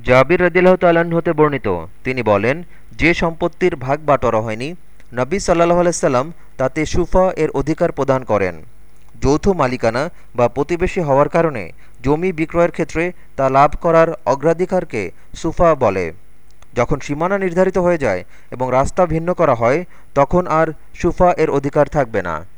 জাবির রদিল্লাহ তাল্লাহ্ন হতে বর্ণিত। তিনি বলেন, যে সম্পত্তির ভাগ বাটোয়ারা হয়নি, নবী সাল্লাহ আলাইসাল্লাম তাতে সুফা এর অধিকার প্রদান করেন। যৌথ মালিকানা বা প্রতিবেশী হওয়ার কারণে জমি বিক্রয়ের ক্ষেত্রে তা লাভ করার অগ্রাধিকারকে সুফা বলে। যখন সীমানা নির্ধারিত হয়ে যায় এবং রাস্তা ভিন্ন করা হয়, তখন আর সুফা এর অধিকার থাকবে না।